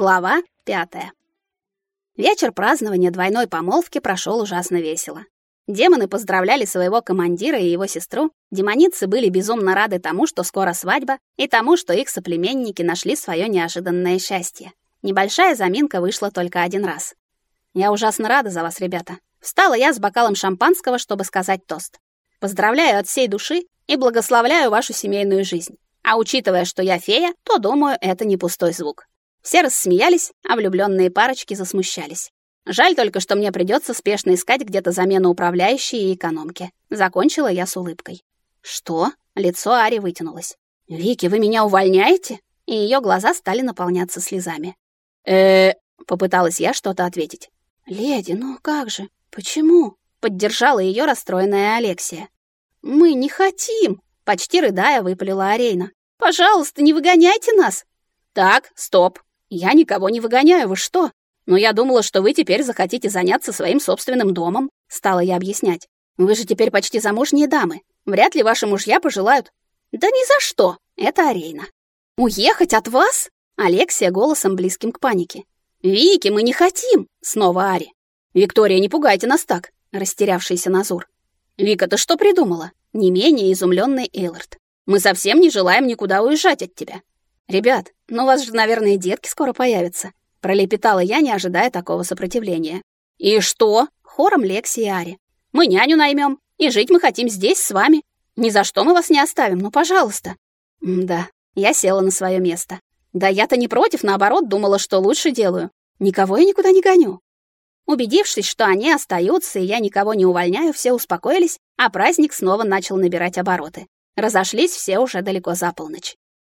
Глава пятая. Вечер празднования двойной помолвки прошел ужасно весело. Демоны поздравляли своего командира и его сестру, демоницы были безумно рады тому, что скоро свадьба, и тому, что их соплеменники нашли свое неожиданное счастье. Небольшая заминка вышла только один раз. Я ужасно рада за вас, ребята. Встала я с бокалом шампанского, чтобы сказать тост. Поздравляю от всей души и благословляю вашу семейную жизнь. А учитывая, что я фея, то, думаю, это не пустой звук. Все рассмеялись, а влюбленные парочки засмущались. Жаль только, что мне придется спешно искать где-то замену управляющей и экономки. Закончила я с улыбкой. Что? Лицо Ари вытянулось. Вики, вы меня увольняете? И ее глаза стали наполняться слезами. Э, попыталась я что-то ответить. Леди, ну как же? Почему? Поддержала ее расстроенная Алексия. Мы не хотим, почти рыдая выпалила Арейна. Пожалуйста, не выгоняйте нас. Так, стоп. Я никого не выгоняю, вы что? Но я думала, что вы теперь захотите заняться своим собственным домом, стала я объяснять. Вы же теперь почти замужние дамы. Вряд ли ваши мужья пожелают. Да ни за что. Это Арейна. Уехать от вас? Алексия голосом близким к панике. Вики, мы не хотим, снова Ари. Виктория, не пугайте нас так, растерявшийся Назур. Вика, ты что придумала? Не менее изумленный Эйлард. Мы совсем не желаем никуда уезжать от тебя. Ребят, ну у вас же, наверное, детки скоро появятся. Пролепетала я, не ожидая такого сопротивления. И что? Хором Лекси и Ари. Мы няню наймем, и жить мы хотим здесь с вами. Ни за что мы вас не оставим, ну, пожалуйста. Да, я села на свое место. Да я-то не против, наоборот, думала, что лучше делаю. Никого я никуда не гоню. Убедившись, что они остаются и я никого не увольняю, все успокоились, а праздник снова начал набирать обороты. Разошлись все уже далеко за полночь.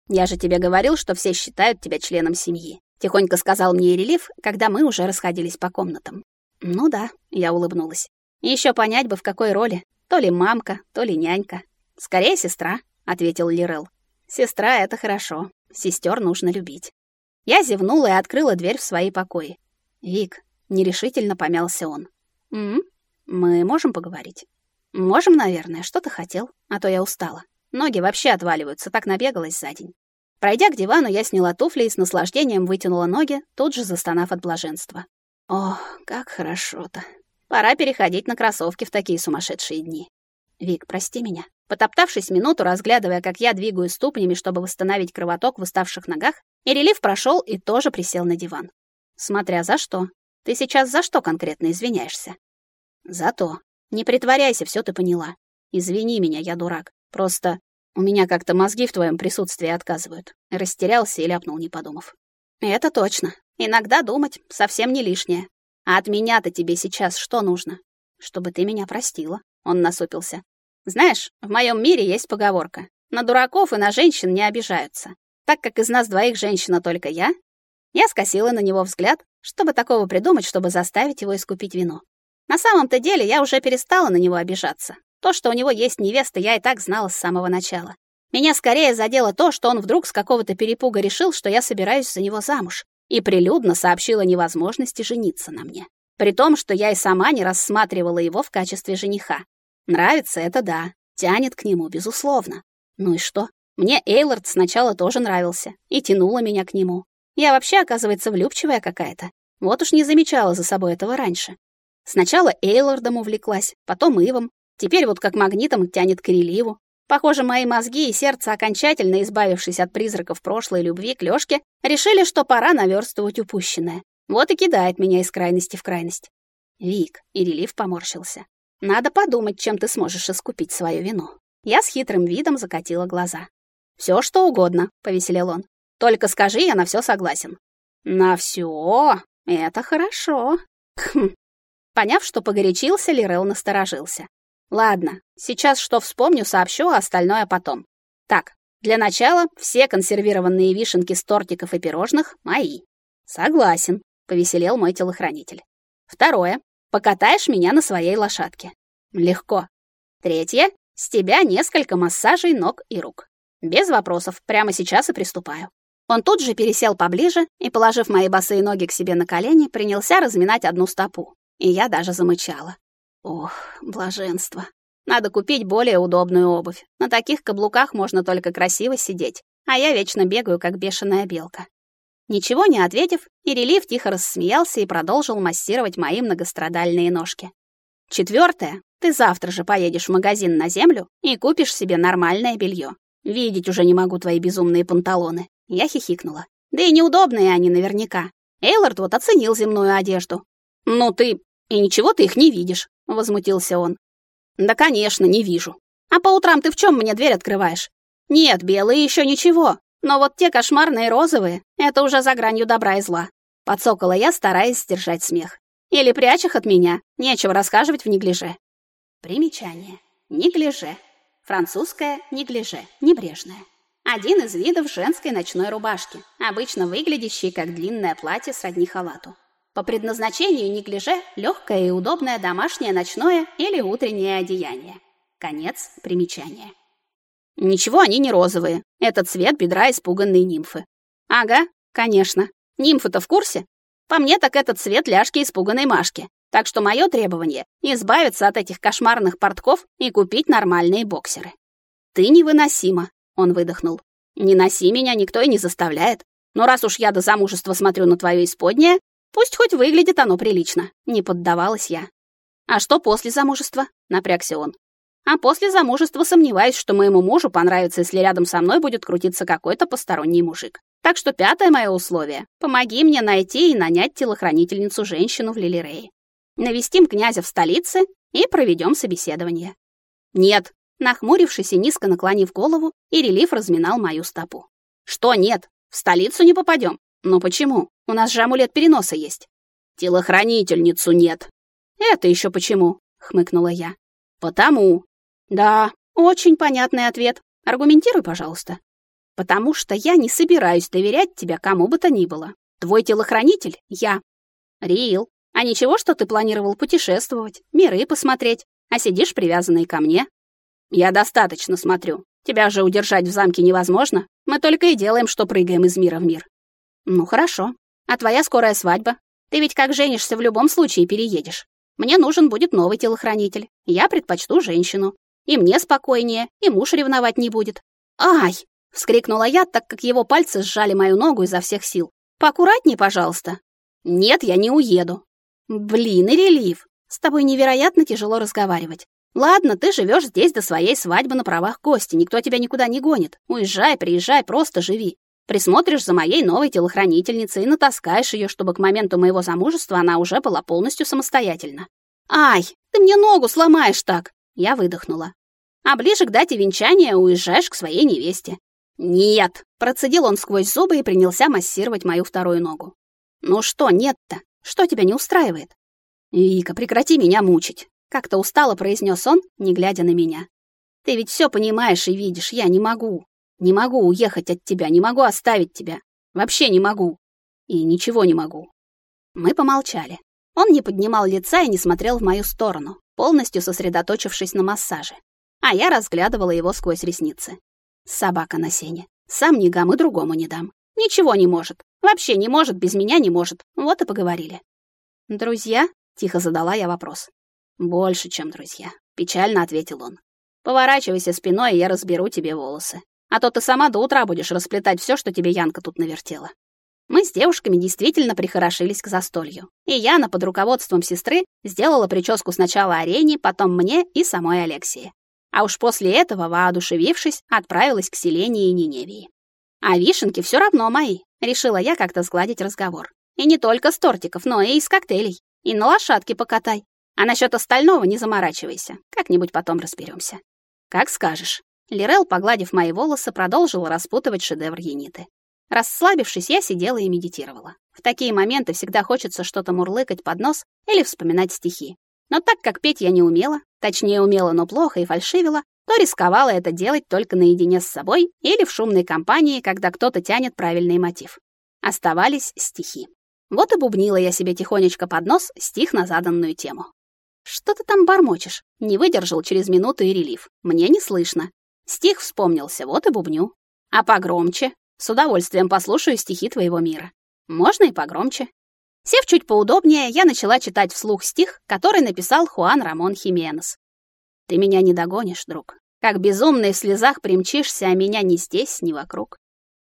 Я же тебе говорил, что все считают тебя членом семьи, тихонько сказал мне Релиф, когда мы уже расходились по комнатам. Ну да, я улыбнулась. Еще понять бы в какой роли, то ли мамка, то ли нянька. Скорее сестра, ответил Лирел. Сестра это хорошо. Сестер нужно любить. Я зевнула и открыла дверь в свои покои. Вик, нерешительно помялся он. М? Мы можем поговорить? Можем, наверное. Что ты хотел? А то я устала. Ноги вообще отваливаются, так набегалась за день. Пройдя к дивану, я сняла туфли и с наслаждением вытянула ноги, тут же застонав от блаженства. Ох, как хорошо-то. Пора переходить на кроссовки в такие сумасшедшие дни. Вик, прости меня. Потоптавшись минуту, разглядывая, как я двигаю ступнями, чтобы восстановить кровоток в уставших ногах, Ирелив прошел и тоже присел на диван. Смотря за что. Ты сейчас за что конкретно извиняешься? За то. Не притворяйся, все ты поняла. Извини меня, я дурак. Просто у меня как-то мозги в твоем присутствии отказывают. Растерялся и ляпнул, не подумав. Это точно. Иногда думать совсем не лишнее. А от меня-то тебе сейчас что нужно? Чтобы ты меня простила. Он насупился. Знаешь, в моем мире есть поговорка. На дураков и на женщин не обижаются. Так как из нас двоих женщина только я, я скосила на него взгляд, чтобы такого придумать, чтобы заставить его искупить вину. На самом-то деле я уже перестала на него обижаться. То, что у него есть невеста, я и так знала с самого начала. Меня скорее задело то, что он вдруг с какого-то перепуга решил, что я собираюсь за него замуж, и прилюдно сообщил о невозможности жениться на мне. При том, что я и сама не рассматривала его в качестве жениха. Нравится это да, тянет к нему, безусловно. Ну и что? Мне Эйлорд сначала тоже нравился и тянуло меня к нему. Я вообще, оказывается, влюбчивая какая-то. Вот уж не замечала за собой этого раньше. Сначала Эйлордом увлеклась, потом Ивом, Теперь вот как магнитом тянет к реливу. Похоже, мои мозги и сердце, окончательно избавившись от призраков прошлой любви к Лёшке, решили, что пора наверстывать упущенное. Вот и кидает меня из крайности в крайность. Вик, и релив поморщился. Надо подумать, чем ты сможешь искупить свою вину. Я с хитрым видом закатила глаза. Все что угодно, повеселел он. Только скажи, я на все согласен. На все? Это хорошо. Хм. Поняв, что погорячился, Лирел насторожился. Ладно, сейчас что вспомню, сообщу, а остальное потом. Так, для начала все консервированные вишенки с тортиков и пирожных мои. Согласен, повеселел мой телохранитель. Второе. Покатаешь меня на своей лошадке. Легко. Третье. С тебя несколько массажей ног и рук. Без вопросов, прямо сейчас и приступаю. Он тут же пересел поближе и, положив мои босые ноги к себе на колени, принялся разминать одну стопу. И я даже замычала. Ох, блаженство. Надо купить более удобную обувь. На таких каблуках можно только красиво сидеть, а я вечно бегаю, как бешеная белка. Ничего не ответив, Ирелив тихо рассмеялся и продолжил массировать мои многострадальные ножки. Четвертое. Ты завтра же поедешь в магазин на землю и купишь себе нормальное белье. Видеть уже не могу твои безумные панталоны. Я хихикнула. Да и неудобные они наверняка. Эйлорд вот оценил земную одежду. Ну ты и ничего ты их не видишь, возмутился он. Да, конечно, не вижу. А по утрам ты в чем мне дверь открываешь? Нет, белые еще ничего, но вот те кошмарные розовые — это уже за гранью добра и зла. Подсокола я, стараясь сдержать смех. Или прячь их от меня, нечего расхаживать в неглиже. Примечание. Неглиже. Французское неглиже, небрежное. Один из видов женской ночной рубашки, обычно выглядящей как длинное платье сродни халату. По предназначению неглиже легкое и удобное домашнее ночное или утреннее одеяние. Конец примечания. Ничего они не розовые. Это цвет бедра испуганной нимфы. Ага, конечно. Нимфа-то в курсе? По мне так этот цвет ляжки испуганной Машки. Так что мое требование — избавиться от этих кошмарных портков и купить нормальные боксеры. Ты невыносима, он выдохнул. Не носи меня никто и не заставляет. Но раз уж я до замужества смотрю на твое исподнее, пусть хоть выглядит оно прилично. Не поддавалась я. А что после замужества? Напрягся он. А после замужества сомневаюсь, что моему мужу понравится, если рядом со мной будет крутиться какой-то посторонний мужик. Так что пятое мое условие — помоги мне найти и нанять телохранительницу-женщину в Лилирее. Навестим князя в столице и проведем собеседование. Нет, нахмурившись и низко наклонив голову, Ирелиф разминал мою стопу. Что нет? В столицу не попадем. Но почему? У нас же амулет переноса есть. Телохранительницу нет. Это еще почему? хмыкнула я. Потому да, очень понятный ответ. Аргументируй, пожалуйста. Потому что я не собираюсь доверять тебя кому бы то ни было. Твой телохранитель — я. Рил, а ничего, что ты планировал путешествовать, миры посмотреть, а сидишь привязанный ко мне? Я достаточно смотрю. Тебя же удержать в замке невозможно. Мы только и делаем, что прыгаем из мира в мир. Ну хорошо. А твоя скорая свадьба? Ты ведь как женишься, в любом случае переедешь. Мне нужен будет новый телохранитель. Я предпочту женщину. И мне спокойнее, и муж ревновать не будет. Ай! вскрикнула я, так как его пальцы сжали мою ногу изо всех сил. Поаккуратнее, пожалуйста. Нет, я не уеду. Блин, и релив. С тобой невероятно тяжело разговаривать. Ладно, ты живешь здесь до своей свадьбы на правах гостя, никто тебя никуда не гонит. Уезжай, приезжай, просто живи. Присмотришь за моей новой телохранительницей и натаскаешь ее, чтобы к моменту моего замужества она уже была полностью самостоятельна. Ай, ты мне ногу сломаешь так. Я выдохнула. А ближе к дате венчания уезжаешь к своей невесте. Нет, процедил он сквозь зубы и принялся массировать мою вторую ногу. Ну что нет-то? Что тебя не устраивает? Вика, прекрати меня мучить, как-то устало произнес он, не глядя на меня. Ты ведь все понимаешь и видишь, я не могу. Не могу уехать от тебя, не могу оставить тебя. Вообще не могу. И ничего не могу. Мы помолчали. Он не поднимал лица и не смотрел в мою сторону, полностью сосредоточившись на массаже. А я разглядывала его сквозь ресницы. Собака на сене. Сам не гам и другому не дам. Ничего не может. Вообще не может, без меня не может. Вот и поговорили. Друзья? Тихо задала я вопрос. Больше, чем друзья, печально ответил он. Поворачивайся спиной, и я разберу тебе волосы. А то ты сама до утра будешь расплетать все, что тебе Янка тут навертела. Мы с девушками действительно прихорошились к застолью. И Яна под руководством сестры сделала прическу сначала Арене, потом мне и самой Алексии. А уж после этого, воодушевившись, отправилась к Селении и Ниневии. А вишенки все равно мои, решила я как-то сгладить разговор. И не только с тортиков, но и из коктейлей. И на лошадке покатай. А насчет остального не заморачивайся. Как-нибудь потом разберемся. Как скажешь. Лирел, погладив мои волосы, продолжил распутывать шедевр Ениты. Расслабившись, я сидела и медитировала. В такие моменты всегда хочется что-то мурлыкать под нос или вспоминать стихи. Но так как петь я не умела, точнее умела, но плохо и фальшивила, то рисковала это делать только наедине с собой или в шумной компании, когда кто-то тянет правильный мотив. Оставались стихи. Вот и бубнила я себе тихонечко под нос стих на заданную тему. «Что ты там бормочешь?» Не выдержал через минуту и релив. «Мне не слышно». Стих вспомнился, вот и бубню. «А погромче?» «С удовольствием послушаю стихи твоего мира». «Можно и погромче». Сев чуть поудобнее, я начала читать вслух стих, который написал Хуан Рамон Хименес. Ты меня не догонишь, друг. Как безумный в слезах примчишься, а меня ни здесь, ни вокруг.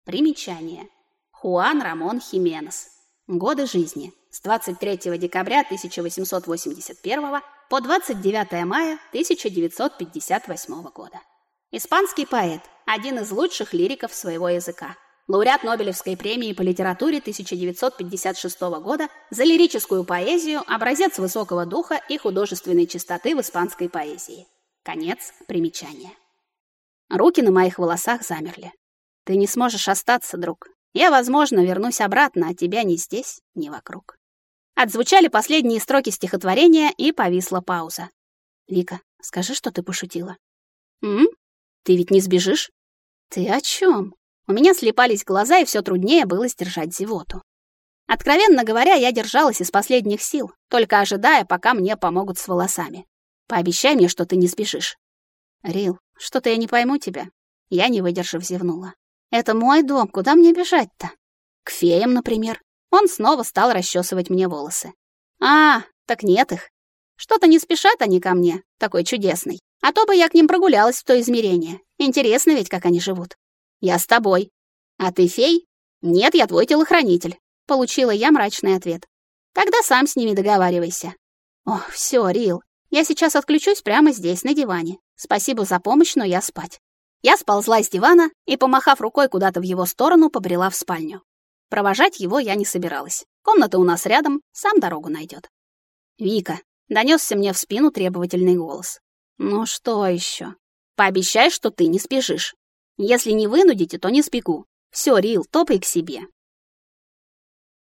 Примечание. Хуан Рамон Хименес. Годы жизни с 23 декабря 1881 по 29 мая 1958 года. Испанский поэт, один из лучших лириков своего языка. Лауреат Нобелевской премии по литературе 1956 года за лирическую поэзию, образец высокого духа и художественной чистоты в испанской поэзии. Конец примечания. Руки на моих волосах замерли. Ты не сможешь остаться, друг. Я, возможно, вернусь обратно, а тебя ни здесь, ни вокруг. Отзвучали последние строки стихотворения, и повисла пауза. Вика, скажи, что ты пошутила. М? Ты ведь не сбежишь? Ты о чем? У меня слепались глаза, и все труднее было сдержать зевоту. Откровенно говоря, я держалась из последних сил, только ожидая, пока мне помогут с волосами. Пообещай мне, что ты не сбежишь. Рил, что-то я не пойму тебя. Я, не выдержав, зевнула. Это мой дом, куда мне бежать-то? К феям, например. Он снова стал расчесывать мне волосы. А, так нет их. Что-то не спешат они ко мне, такой чудесный. А то бы я к ним прогулялась в то измерение. Интересно ведь, как они живут. Я с тобой. А ты фей? Нет, я твой телохранитель. Получила я мрачный ответ. Тогда сам с ними договаривайся. Ох, все, Рил. Я сейчас отключусь прямо здесь, на диване. Спасибо за помощь, но я спать. Я сползла с дивана и, помахав рукой куда-то в его сторону, побрела в спальню. Провожать его я не собиралась. Комната у нас рядом, сам дорогу найдет. Вика, донесся мне в спину требовательный голос. Ну что еще? Пообещай, что ты не спешишь. Если не вынудите, то не спеку. Все, Рил, топай к себе.